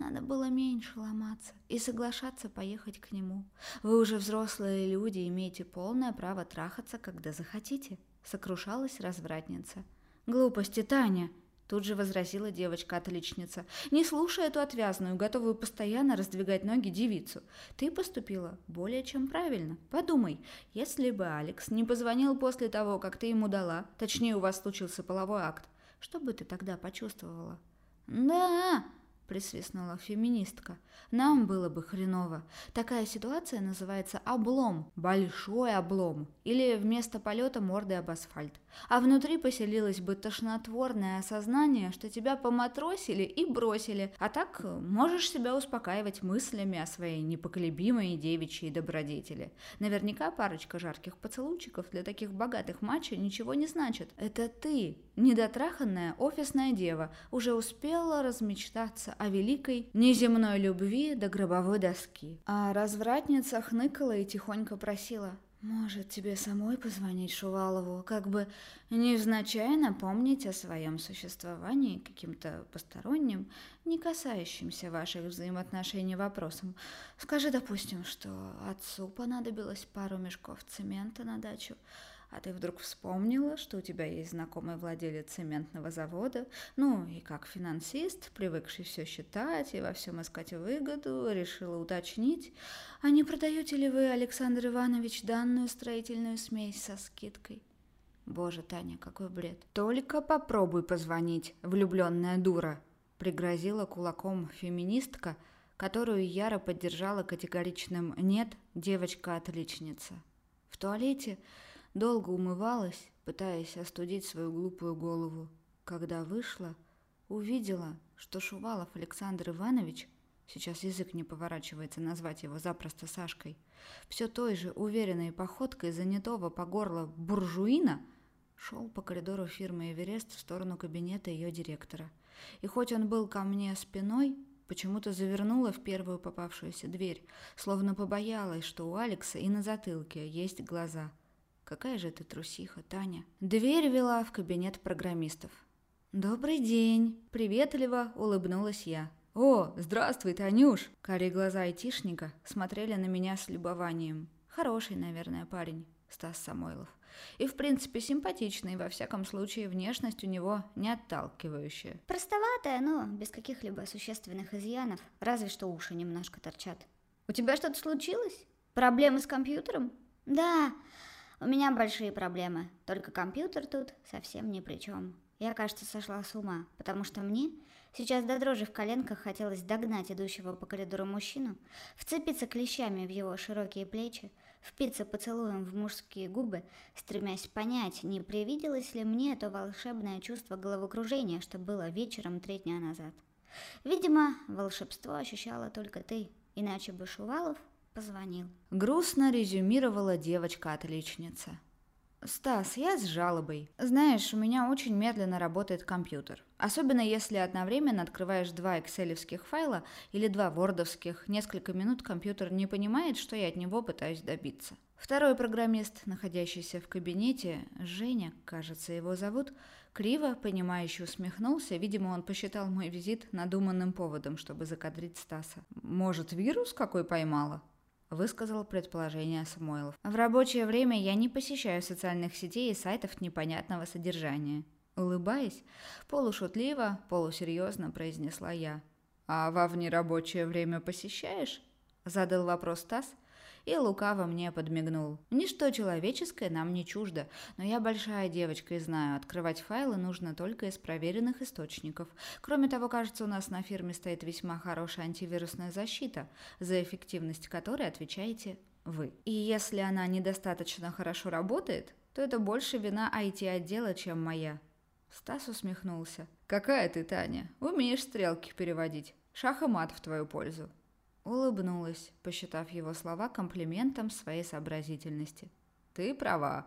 Надо было меньше ломаться и соглашаться поехать к нему. Вы уже взрослые люди, имеете полное право трахаться, когда захотите, сокрушалась развратница. Глупости, Таня! Тут же возразила девочка-отличница. «Не слушай эту отвязную, готовую постоянно раздвигать ноги девицу. Ты поступила более чем правильно. Подумай, если бы Алекс не позвонил после того, как ты ему дала, точнее, у вас случился половой акт, что бы ты тогда почувствовала?» «Да!» Присвистнула феминистка. Нам было бы хреново. Такая ситуация называется облом. Большой облом. Или вместо полета мордой об асфальт. А внутри поселилось бы тошнотворное осознание, что тебя поматросили и бросили. А так можешь себя успокаивать мыслями о своей непоколебимой девичьей добродетели. Наверняка парочка жарких поцелуйчиков для таких богатых мачо ничего не значит. Это ты, недотраханная офисная дева, уже успела размечтаться о великой неземной любви до гробовой доски. А развратница хныкала и тихонько просила «Может, тебе самой позвонить Шувалову, как бы невзначай напомнить о своем существовании каким-то посторонним, не касающимся ваших взаимоотношений вопросом. Скажи, допустим, что отцу понадобилось пару мешков цемента на дачу, а ты вдруг вспомнила, что у тебя есть знакомый владелец цементного завода, ну и как финансист, привыкший все считать и во всем искать выгоду, решила уточнить, а не продаете ли вы, Александр Иванович, данную строительную смесь со скидкой? Боже, Таня, какой бред. Только попробуй позвонить, влюбленная дура, пригрозила кулаком феминистка, которую Яра поддержала категоричным «нет, девочка-отличница». В туалете Долго умывалась, пытаясь остудить свою глупую голову. Когда вышла, увидела, что Шувалов Александр Иванович, сейчас язык не поворачивается назвать его запросто Сашкой, все той же уверенной походкой занятого по горло буржуина, шел по коридору фирмы «Эверест» в сторону кабинета ее директора. И хоть он был ко мне спиной, почему-то завернула в первую попавшуюся дверь, словно побоялась, что у Алекса и на затылке есть глаза – Какая же ты трусиха, Таня. Дверь вела в кабинет программистов. «Добрый день!» – приветливо улыбнулась я. «О, здравствуй, Танюш!» Карие глаза айтишника смотрели на меня с любованием. Хороший, наверное, парень, Стас Самойлов. И, в принципе, симпатичный, во всяком случае, внешность у него не отталкивающая. Простоватая, но без каких-либо существенных изъянов, разве что уши немножко торчат. «У тебя что-то случилось? Проблемы с компьютером?» «Да, у меня большие проблемы, только компьютер тут совсем ни при чем. Я, кажется, сошла с ума, потому что мне сейчас до дрожи в коленках хотелось догнать идущего по коридору мужчину, вцепиться клещами в его широкие плечи, впиться поцелуем в мужские губы, стремясь понять, не привиделось ли мне то волшебное чувство головокружения, что было вечером три дня назад. Видимо, волшебство ощущала только ты, иначе бы Шувалов позвонил. Грустно резюмировала девочка-отличница. «Стас, я с жалобой. Знаешь, у меня очень медленно работает компьютер. Особенно если одновременно открываешь два экселевских файла или два вордовских. Несколько минут компьютер не понимает, что я от него пытаюсь добиться. Второй программист, находящийся в кабинете, Женя, кажется, его зовут, криво, понимающе усмехнулся. Видимо, он посчитал мой визит надуманным поводом, чтобы закадрить Стаса. «Может, вирус какой поймала?» Высказал предположение Самойлов. В рабочее время я не посещаю социальных сетей и сайтов непонятного содержания. Улыбаясь, полушутливо, полусерьезно произнесла я. «А во внерабочее время посещаешь?» Задал вопрос Стас, и лукаво мне подмигнул. Ничто человеческое нам не чуждо, но я большая девочка и знаю, открывать файлы нужно только из проверенных источников. Кроме того, кажется, у нас на фирме стоит весьма хорошая антивирусная защита, за эффективность которой отвечаете вы. И если она недостаточно хорошо работает, то это больше вина IT-отдела, чем моя. Стас усмехнулся. «Какая ты, Таня? Умеешь стрелки переводить. Шах и мат в твою пользу». Улыбнулась, посчитав его слова комплиментом своей сообразительности. «Ты права.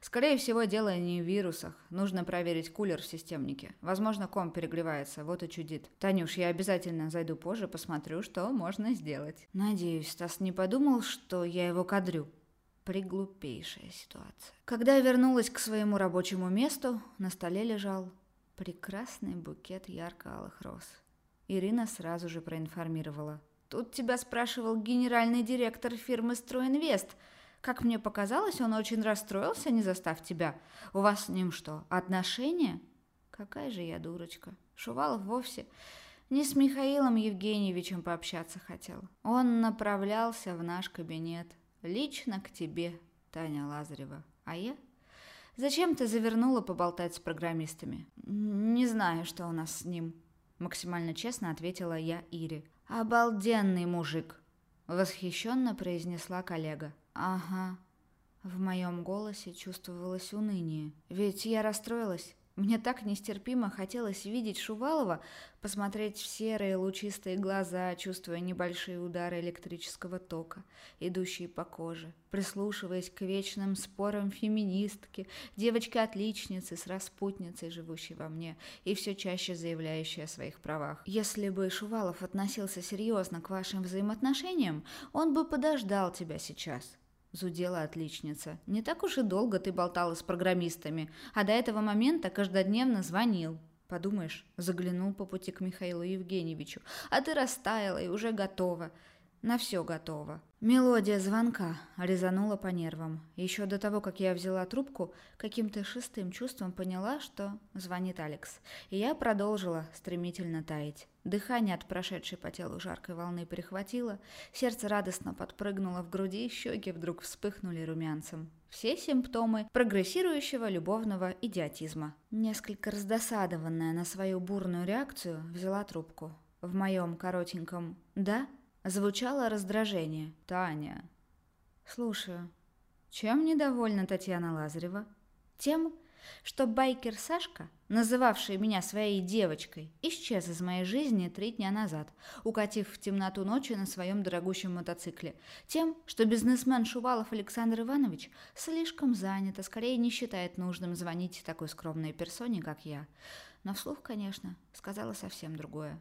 Скорее всего, дело не в вирусах. Нужно проверить кулер в системнике. Возможно, ком перегревается, вот и чудит. Танюш, я обязательно зайду позже, посмотрю, что можно сделать». Надеюсь, Стас не подумал, что я его кадрю. Приглупейшая ситуация. Когда я вернулась к своему рабочему месту, на столе лежал прекрасный букет ярко-алых роз. Ирина сразу же проинформировала – Тут тебя спрашивал генеральный директор фирмы «Стройинвест». Как мне показалось, он очень расстроился, не застав тебя. У вас с ним что, отношения? Какая же я дурочка. Шувалов вовсе не с Михаилом Евгеньевичем пообщаться хотел. Он направлялся в наш кабинет. Лично к тебе, Таня Лазарева. А я? Зачем ты завернула поболтать с программистами? Не знаю, что у нас с ним. Максимально честно ответила я Ире. «Обалденный мужик!» — восхищенно произнесла коллега. «Ага». В моем голосе чувствовалось уныние. Ведь я расстроилась. Мне так нестерпимо хотелось видеть Шувалова, посмотреть в серые лучистые глаза, чувствуя небольшие удары электрического тока, идущие по коже, прислушиваясь к вечным спорам феминистки, девочки-отличницы с распутницей, живущей во мне, и все чаще заявляющей о своих правах. Если бы Шувалов относился серьезно к вашим взаимоотношениям, он бы подождал тебя сейчас. Зудела отличница. «Не так уж и долго ты болтала с программистами, а до этого момента каждодневно звонил». Подумаешь, заглянул по пути к Михаилу Евгеньевичу, а ты растаяла и уже готова. На все готова. Мелодия звонка резанула по нервам. Еще до того, как я взяла трубку, каким-то шестым чувством поняла, что звонит Алекс. И я продолжила стремительно таять. Дыхание от прошедшей по телу жаркой волны перехватило, сердце радостно подпрыгнуло в груди, щеки вдруг вспыхнули румянцем. Все симптомы прогрессирующего любовного идиотизма. Несколько раздосадованная на свою бурную реакцию, взяла трубку. В моем коротеньком «да» Звучало раздражение. «Таня». «Слушаю. Чем недовольна Татьяна Лазарева?» «Тем, что байкер Сашка, называвший меня своей девочкой, исчез из моей жизни три дня назад, укатив в темноту ночи на своем дорогущем мотоцикле. Тем, что бизнесмен Шувалов Александр Иванович слишком занят, а скорее не считает нужным звонить такой скромной персоне, как я. Но вслух, конечно, сказала совсем другое.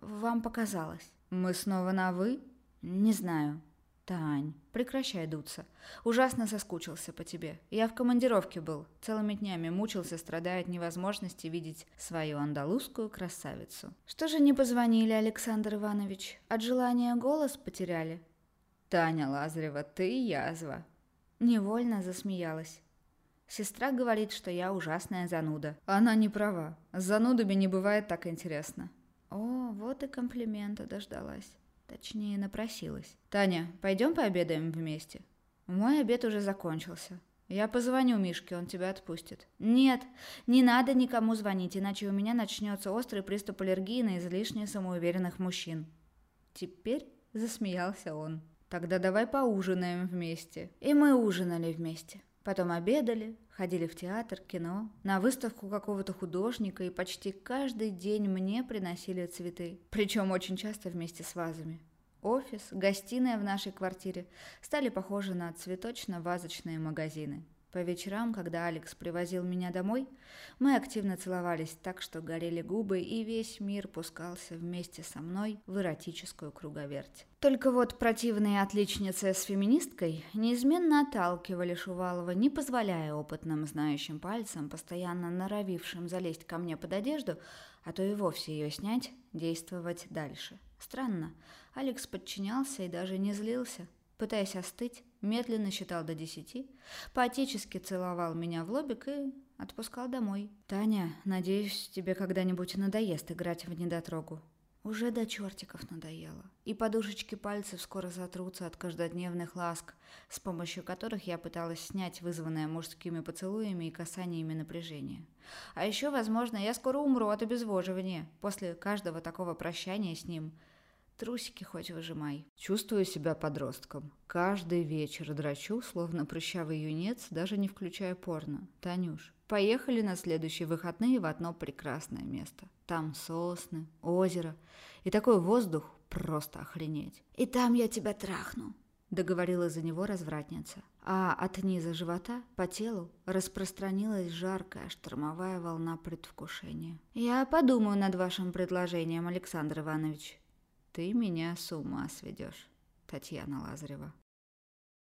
«Вам показалось». «Мы снова на «вы»?» «Не знаю». «Тань, прекращай дуться. Ужасно соскучился по тебе. Я в командировке был. Целыми днями мучился, страдая от невозможности видеть свою андалузскую красавицу. Что же не позвонили, Александр Иванович? От желания голос потеряли?» «Таня Лазарева, ты язва». Невольно засмеялась. Сестра говорит, что я ужасная зануда. Она не права. С занудами не бывает так интересно. О, вот и комплимента дождалась. Точнее, напросилась. «Таня, пойдем пообедаем вместе?» Мой обед уже закончился. Я позвоню Мишке, он тебя отпустит. Нет, не надо никому звонить, иначе у меня начнется острый приступ аллергии на излишне самоуверенных мужчин. Теперь засмеялся он. Тогда давай поужинаем вместе. И мы ужинали вместе. Потом обедали, ходили в театр, кино, на выставку какого-то художника, и почти каждый день мне приносили цветы. Причем очень часто вместе с вазами. Офис, гостиная в нашей квартире стали похожи на цветочно-вазочные магазины. По вечерам, когда Алекс привозил меня домой, мы активно целовались так, что горели губы, и весь мир пускался вместе со мной в эротическую круговерть. Только вот противные отличницы с феминисткой неизменно отталкивали Шувалова, не позволяя опытным знающим пальцам, постоянно норовившим залезть ко мне под одежду, а то и вовсе ее снять, действовать дальше. Странно, Алекс подчинялся и даже не злился. Пытаясь остыть, медленно считал до десяти, поотечески целовал меня в лобик и отпускал домой. «Таня, надеюсь, тебе когда-нибудь надоест играть в недотрогу». Уже до чертиков надоело. И подушечки пальцев скоро затрутся от каждодневных ласк, с помощью которых я пыталась снять вызванное мужскими поцелуями и касаниями напряжение. А еще, возможно, я скоро умру от обезвоживания после каждого такого прощания с ним. Трусики хоть выжимай. Чувствую себя подростком. Каждый вечер драчу, словно прыщавый юнец, даже не включая порно. Танюш, поехали на следующие выходные в одно прекрасное место. Там сосны, озеро и такой воздух просто охренеть. «И там я тебя трахну», — договорила за него развратница. А от низа живота по телу распространилась жаркая штормовая волна предвкушения. «Я подумаю над вашим предложением, Александр Иванович». «Ты меня с ума сведешь», Татьяна Лазарева.